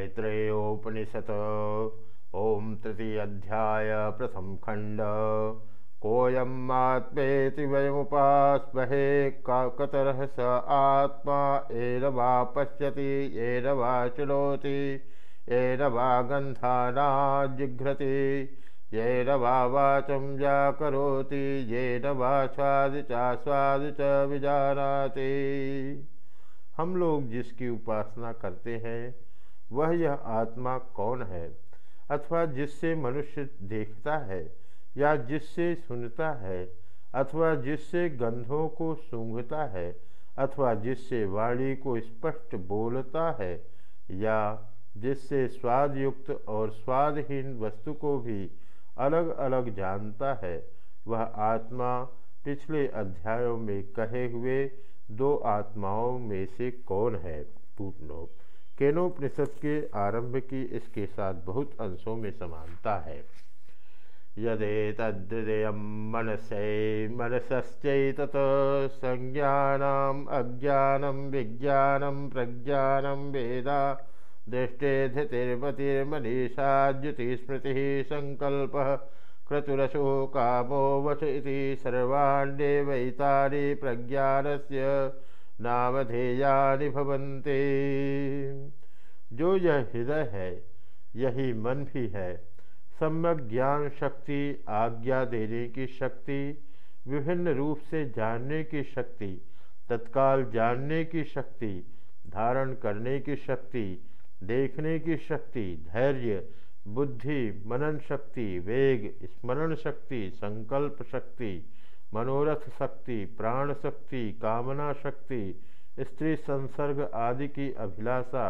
ऐत्रेयोपनिषत् ओम तृतीय अध्याय, प्रथम खंड। कोयम आत्मेति वयमुपास्महे कतर स आत्मा एन वा पश्यति, येन वा चुनोति येन वा गन्धानाजिघ्रति, येन वा वाचं व्याकरोति, येन वा स्वादि चास्वादि च विजानाति। हम लोग जिसकी उपासना करते हैं वह यह आत्मा कौन है? अथवा जिससे मनुष्य देखता है या जिससे सुनता है? अथवा जिससे गंधों को सूंघता है? अथवा जिससे वाणी को स्पष्ट बोलता है? या जिससे स्वादयुक्त और स्वादहीन वस्तु को भी अलग अलग जानता है? वह आत्मा पिछले अध्यायों में कहे हुए दो आत्माओं में से कौन है? पूर्ण केनोपनिषद के आरंभ की इसके साथ बहुत अंशों में समानता है। यदेतदृदय मनसे, मनसश्चैतत संज्ञानम अज्ञानम विज्ञानम प्रज्ञानम वेदा दृष्टे धृतिर्मतिर्मनीषा द्युतिस्मृति संकल्प, क्रतुरशो कामो वश इति सर्वाण्येवैतानि प्रज्ञानस्य नामधेयानि जो यह हृदय है, यही मन भी है। सम्यक ज्ञान शक्ति, आज्ञा देने की शक्ति, विभिन्न रूप से जानने की शक्ति, तत्काल जानने की शक्ति, धारण करने की शक्ति, देखने की शक्ति, धैर्य, बुद्धि, मनन शक्ति, वेग, स्मरण शक्ति, संकल्प शक्ति मनोरथ शक्ति प्राण शक्ति कामना शक्ति स्त्री संसर्ग आदि की अभिलाषा।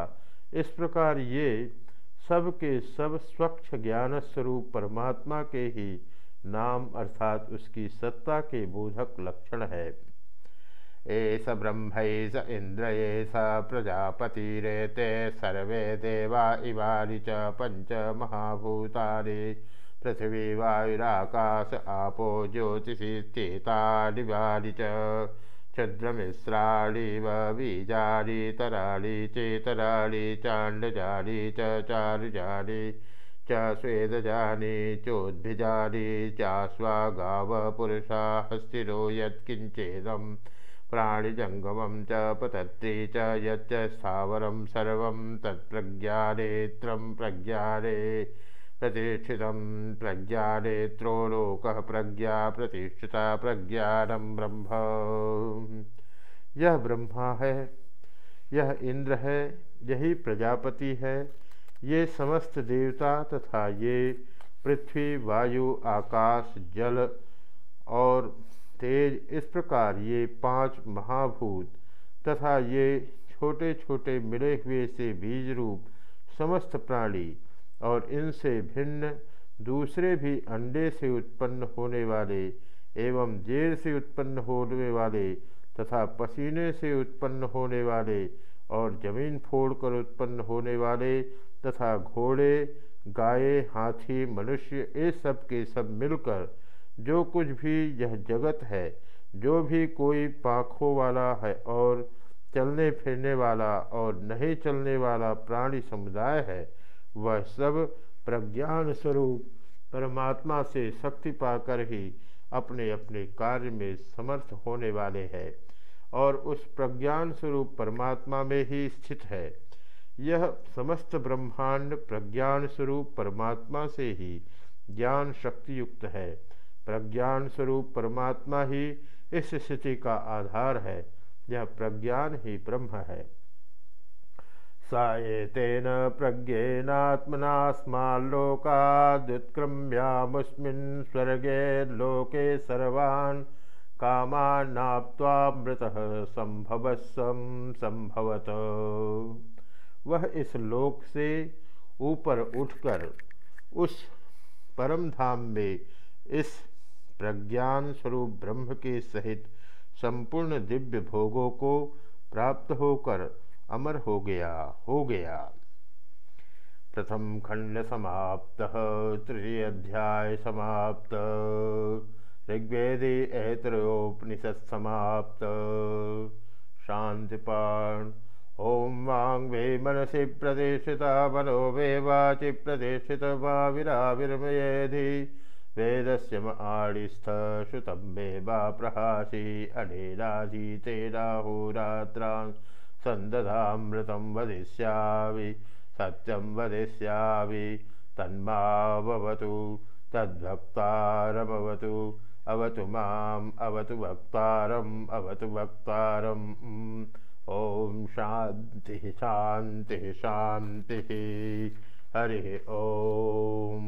इस प्रकार ये सब के सब स्वच्छ ज्ञान स्वरूप परमात्मा के ही नाम अर्थात उसकी सत्ता के बोधक लक्षण है। एस ब्रह्म स इंद्र एस प्रजापतिरेते सर्वे देवा इवानि च पंच महाभूतानि। पृथ्वी वायुराकाश आपो ज्योतिषिश्चेतानि च। क्षुद्रमिश्राणि बीजानि तराणि चेतराणि चाण्डजानि च चारुजानि च स्वेदजानि चोद्भिजानि चास्वा गावः पुरुषा हस्तिरो यत्किञ्चेदं प्राणिजङ्गमं च पतत्री च यच्च स्थावरं सर्वं तत्प्रज्ञानेत्रं प्रज्ञाने प्रतिष्ठित प्रज्ञानेत्रो लोक प्रज्ञा, प्रतिष्ठिता प्रज्ञानम ब्रह्म। यह ब्रह्मा है, यह इंद्र है, यही प्रजापति है, ये समस्त देवता तथा ये पृथ्वी, वायु, आकाश, जल और तेज, इस प्रकार ये पाँच महाभूत तथा ये छोटे छोटे मिले हुए से बीज रूप समस्त प्राणी और इनसे भिन्न दूसरे भी अंडे से उत्पन्न होने वाले एवं जेर से उत्पन्न होने वाले तथा पसीने से उत्पन्न होने वाले और ज़मीन फोड़कर उत्पन्न होने वाले तथा घोड़े, गाय, हाथी, मनुष्य, ये सब के सब मिलकर जो कुछ भी यह जगत है, जो भी कोई पाखों वाला है और चलने फिरने वाला और नहीं चलने वाला प्राणी समुदाय है वह सब प्रज्ञान स्वरूप परमात्मा से शक्ति पाकर ही अपने अपने कार्य में समर्थ होने वाले हैं और उस प्रज्ञान स्वरूप परमात्मा में ही स्थित है। यह समस्त ब्रह्मांड प्रज्ञान स्वरूप परमात्मा से ही ज्ञान शक्ति युक्त है। प्रज्ञान स्वरूप परमात्मा ही इस स्थिति का आधार है। यह प्रज्ञान ही ब्रह्म है। सा एतेन प्रज्ञेनात्मनास्माल्लोकादुत्क्रम्यामुस्मिन् स्वर्गे लोके सर्वान् कामान्नाप्त्वामृतः संभवस्वं संभवत वह इस लोक से ऊपर उठकर उस परम धाम में इस प्रज्ञान स्वरूप ब्रह्म के सहित संपूर्ण दिव्य भोगों को प्राप्त होकर अमर हो गया हो गया। प्रथम खंड समाप्त, तृतीय अध्याय समाप्त, ऋग्वेदी ऐत्रोपनिषद समाप्त। शांतिपाण ॐ वाङ् वे मनसि प्रतिष्ठिता मनो वे वाचि प्रतिष्ठित वा विराविर्मयेधि वेदस्य म आडिस्थ श्रुतं मे वा प्रहासि अनेनाधीतेनाहोरात्रां सन्दधामृतं वदिष्यामि सत्यं वदिष्यामि तन्मावतु तद्भक्तारमवतु अवतु माम् अवतु वक्तारम् अवतु वक्तारम् ॐ शान्तिः शान्तिः शान्तिः। हरिः ॐ